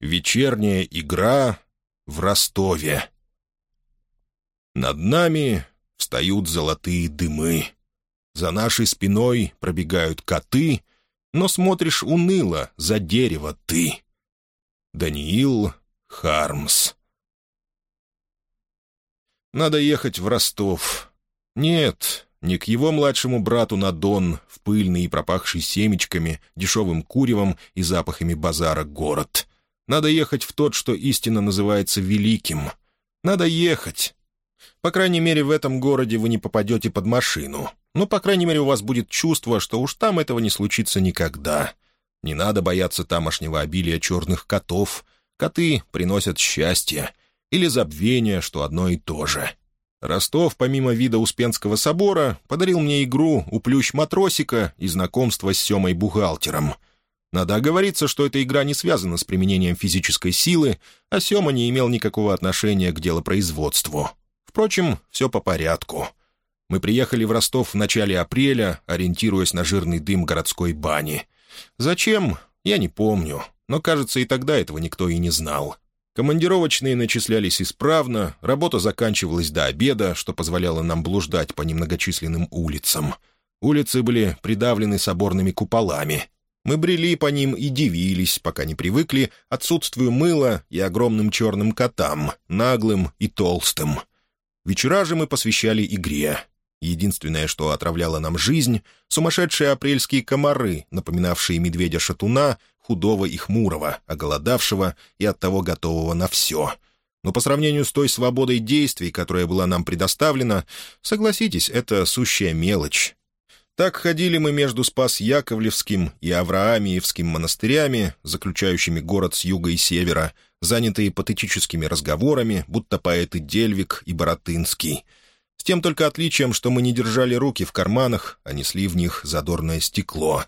Вечерняя игра в Ростове. Над нами встают золотые дымы. За нашей спиной пробегают коты, но смотришь уныло за дерево ты. Даниил Хармс Надо ехать в Ростов. Нет, не к его младшему брату на Дон, в пыльный и пропахший семечками, дешевым куревом и запахами базара город. Надо ехать в тот, что истинно называется великим. Надо ехать. По крайней мере, в этом городе вы не попадете под машину. Но, по крайней мере, у вас будет чувство, что уж там этого не случится никогда. Не надо бояться тамошнего обилия черных котов. Коты приносят счастье. Или забвение, что одно и то же. Ростов, помимо вида Успенского собора, подарил мне игру «Уплющ матросика» и знакомство с Семой-бухгалтером. Надо оговориться, что эта игра не связана с применением физической силы, а Сема не имел никакого отношения к делопроизводству. Впрочем, все по порядку. Мы приехали в Ростов в начале апреля, ориентируясь на жирный дым городской бани. Зачем? Я не помню, но, кажется, и тогда этого никто и не знал. Командировочные начислялись исправно, работа заканчивалась до обеда, что позволяло нам блуждать по немногочисленным улицам. Улицы были придавлены соборными куполами. Мы брели по ним и дивились, пока не привыкли отсутствию мыла и огромным черным котам, наглым и толстым. Вечера же мы посвящали игре. Единственное, что отравляло нам жизнь — сумасшедшие апрельские комары, напоминавшие медведя-шатуна, худого и хмурого, оголодавшего и оттого готового на все. Но по сравнению с той свободой действий, которая была нам предоставлена, согласитесь, это сущая мелочь. Так ходили мы между Спас-Яковлевским и Авраамиевским монастырями, заключающими город с юга и севера, занятые патетическими разговорами, будто поэты Дельвик и Боротынский — с тем только отличием, что мы не держали руки в карманах, а несли в них задорное стекло.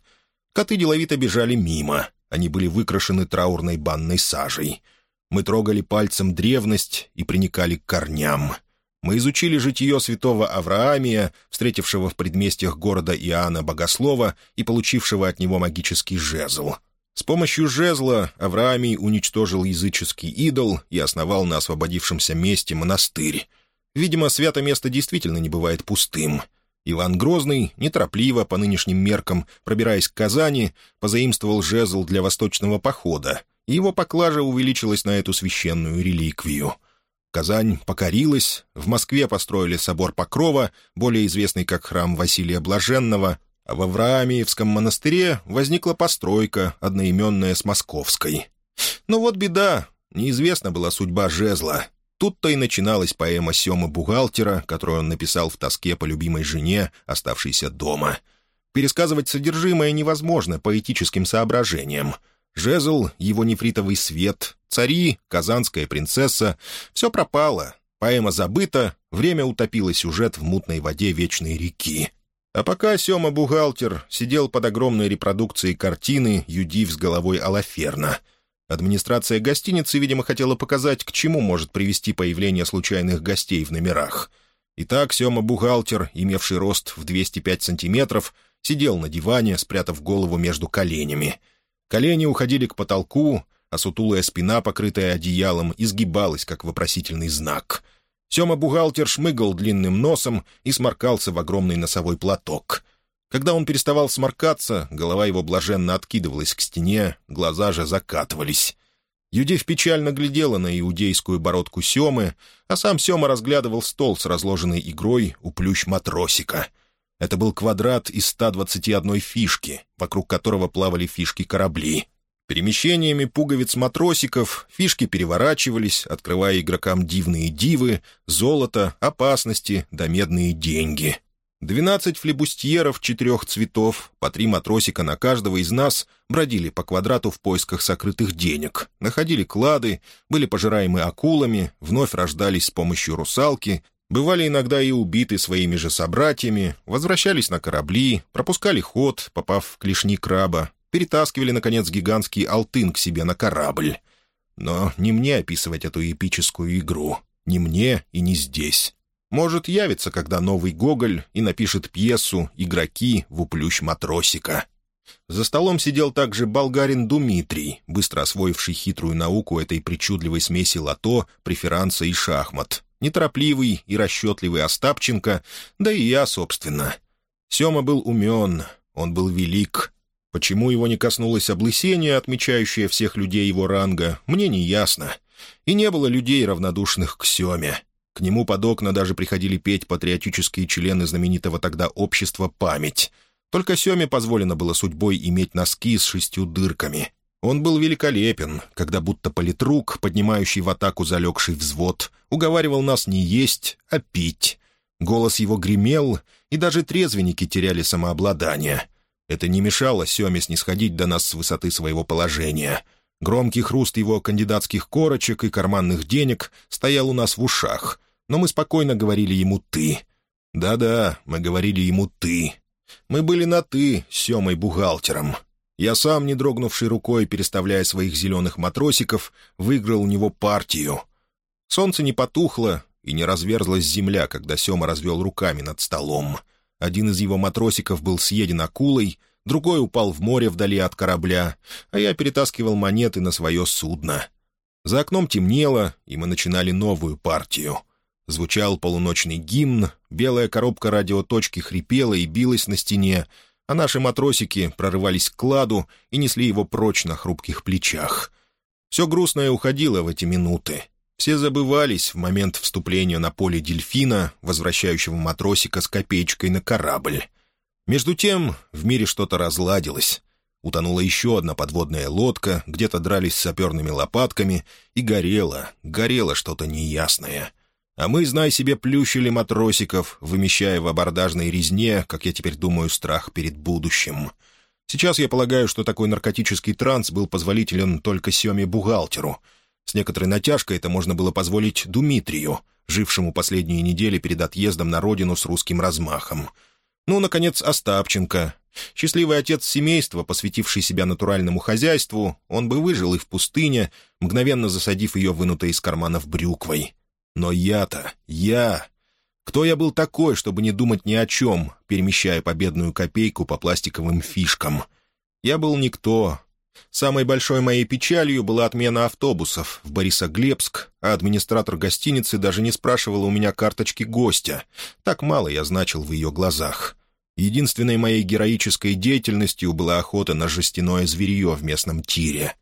Коты деловито бежали мимо. Они были выкрашены траурной банной сажей. Мы трогали пальцем древность и приникали к корням. Мы изучили житие святого Авраамия, встретившего в предместьях города Иоанна Богослова и получившего от него магический жезл. С помощью жезла Авраамий уничтожил языческий идол и основал на освободившемся месте монастырь. Видимо, свято место действительно не бывает пустым. Иван Грозный, неторопливо, по нынешним меркам, пробираясь к Казани, позаимствовал жезл для восточного похода, и его поклажа увеличилась на эту священную реликвию. Казань покорилась, в Москве построили собор Покрова, более известный как храм Василия Блаженного, а в Авраамиевском монастыре возникла постройка, одноименная с московской. Но вот беда, неизвестна была судьба жезла, Тут-то и начиналась поэма Семы Бухгалтера, которую он написал в тоске по любимой жене, оставшейся дома. Пересказывать содержимое невозможно по этическим соображениям. Жезл, его нефритовый свет, цари, казанская принцесса — все пропало. Поэма забыта, время утопило сюжет в мутной воде вечной реки. А пока Сема Бухгалтер сидел под огромной репродукцией картины «Юдив с головой Алаферна», Администрация гостиницы, видимо, хотела показать, к чему может привести появление случайных гостей в номерах. Итак, Сема-бухгалтер, имевший рост в 205 сантиметров, сидел на диване, спрятав голову между коленями. Колени уходили к потолку, а сутулая спина, покрытая одеялом, изгибалась, как вопросительный знак. Сема-бухгалтер шмыгал длинным носом и сморкался в огромный носовой платок. Когда он переставал сморкаться, голова его блаженно откидывалась к стене, глаза же закатывались. Юдив печально глядела на иудейскую бородку Семы, а сам Сема разглядывал стол с разложенной игрой у плющ матросика. Это был квадрат из 121 фишки, вокруг которого плавали фишки-корабли. Перемещениями пуговиц матросиков фишки переворачивались, открывая игрокам дивные дивы, золото, опасности да медные деньги — Двенадцать флебустьеров четырех цветов, по три матросика на каждого из нас, бродили по квадрату в поисках сокрытых денег, находили клады, были пожираемы акулами, вновь рождались с помощью русалки, бывали иногда и убиты своими же собратьями, возвращались на корабли, пропускали ход, попав в клешни краба, перетаскивали, наконец, гигантский алтын к себе на корабль. Но не мне описывать эту эпическую игру, не мне и не здесь. Может, явится, когда новый Гоголь и напишет пьесу «Игроки в уплющ матросика». За столом сидел также болгарин Думитрий, быстро освоивший хитрую науку этой причудливой смеси лото, преферанса и шахмат. Неторопливый и расчетливый Остапченко, да и я, собственно. Сема был умен, он был велик. Почему его не коснулось облысения, отмечающее всех людей его ранга, мне не ясно. И не было людей, равнодушных к Семе. К нему под окна даже приходили петь патриотические члены знаменитого тогда общества «Память». Только Семе позволено было судьбой иметь носки с шестью дырками. Он был великолепен, когда будто политрук, поднимающий в атаку залегший взвод, уговаривал нас не есть, а пить. Голос его гремел, и даже трезвенники теряли самообладание. Это не мешало Семе снисходить до нас с высоты своего положения. Громкий хруст его кандидатских корочек и карманных денег стоял у нас в ушах, но мы спокойно говорили ему «ты». Да-да, мы говорили ему «ты», мы были на «ты» с Семой бухгалтером. Я сам, не дрогнувший рукой, переставляя своих зеленых матросиков, выиграл у него партию. Солнце не потухло, и не разверзлась земля, когда Сема развел руками над столом. Один из его матросиков был съеден акулой, другой упал в море вдали от корабля, а я перетаскивал монеты на свое судно. За окном темнело, и мы начинали новую партию — Звучал полуночный гимн, белая коробка радиоточки хрипела и билась на стене, а наши матросики прорывались к кладу и несли его прочь на хрупких плечах. Все грустное уходило в эти минуты. Все забывались в момент вступления на поле дельфина, возвращающего матросика с копеечкой на корабль. Между тем в мире что-то разладилось. Утонула еще одна подводная лодка, где-то дрались с саперными лопатками, и горело, горело что-то неясное — а мы, знай себе, плющили матросиков, вымещая в абордажной резне, как я теперь думаю, страх перед будущим. Сейчас я полагаю, что такой наркотический транс был позволителен только Семе-бухгалтеру. С некоторой натяжкой это можно было позволить Думитрию, жившему последние недели перед отъездом на родину с русским размахом. Ну, наконец, Остапченко. Счастливый отец семейства, посвятивший себя натуральному хозяйству, он бы выжил и в пустыне, мгновенно засадив ее вынутой из карманов брюквой. Но я-то, я... Кто я был такой, чтобы не думать ни о чем, перемещая победную копейку по пластиковым фишкам? Я был никто. Самой большой моей печалью была отмена автобусов в Борисоглебск, а администратор гостиницы даже не спрашивал у меня карточки гостя. Так мало я значил в ее глазах. Единственной моей героической деятельностью была охота на жестяное зверье в местном тире.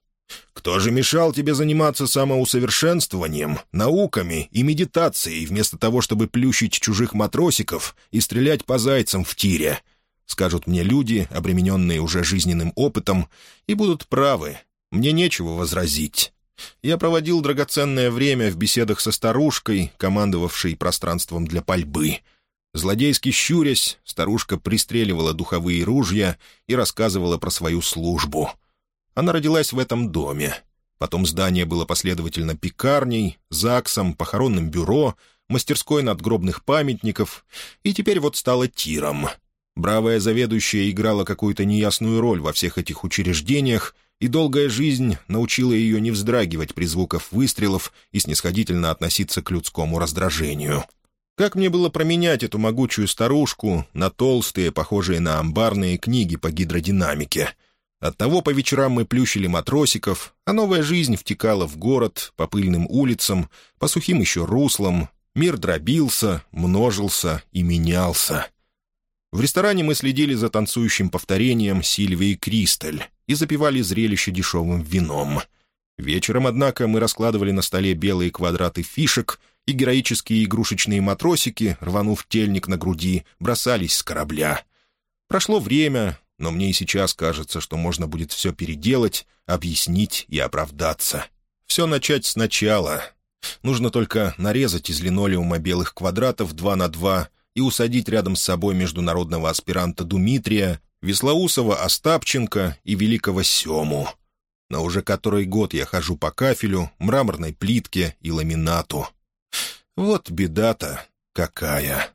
Кто же мешал тебе заниматься самоусовершенствованием, науками и медитацией, вместо того, чтобы плющить чужих матросиков и стрелять по зайцам в тире? Скажут мне люди, обремененные уже жизненным опытом, и будут правы. Мне нечего возразить. Я проводил драгоценное время в беседах со старушкой, командовавшей пространством для пальбы. Злодейски щурясь, старушка пристреливала духовые ружья и рассказывала про свою службу — она родилась в этом доме. Потом здание было последовательно пекарней, ЗАГСом, похоронным бюро, мастерской надгробных памятников, и теперь вот стало тиром. Бравая заведующая играла какую-то неясную роль во всех этих учреждениях, и долгая жизнь научила ее не вздрагивать при звуках выстрелов и снисходительно относиться к людскому раздражению. Как мне было променять эту могучую старушку на толстые, похожие на амбарные книги по гидродинамике — Оттого по вечерам мы плющили матросиков, а новая жизнь втекала в город, по пыльным улицам, по сухим еще руслам. Мир дробился, множился и менялся. В ресторане мы следили за танцующим повторением Сильвии Кристаль и запивали зрелище дешевым вином. Вечером, однако, мы раскладывали на столе белые квадраты фишек, и героические игрушечные матросики, рванув тельник на груди, бросались с корабля. Прошло время, но мне и сейчас кажется, что можно будет все переделать, объяснить и оправдаться. Все начать сначала. Нужно только нарезать из линолеума белых квадратов два на два и усадить рядом с собой международного аспиранта Думитрия, Веслоусова Остапченко и великого Сему. Но уже который год я хожу по кафелю, мраморной плитке и ламинату. Вот беда-то какая.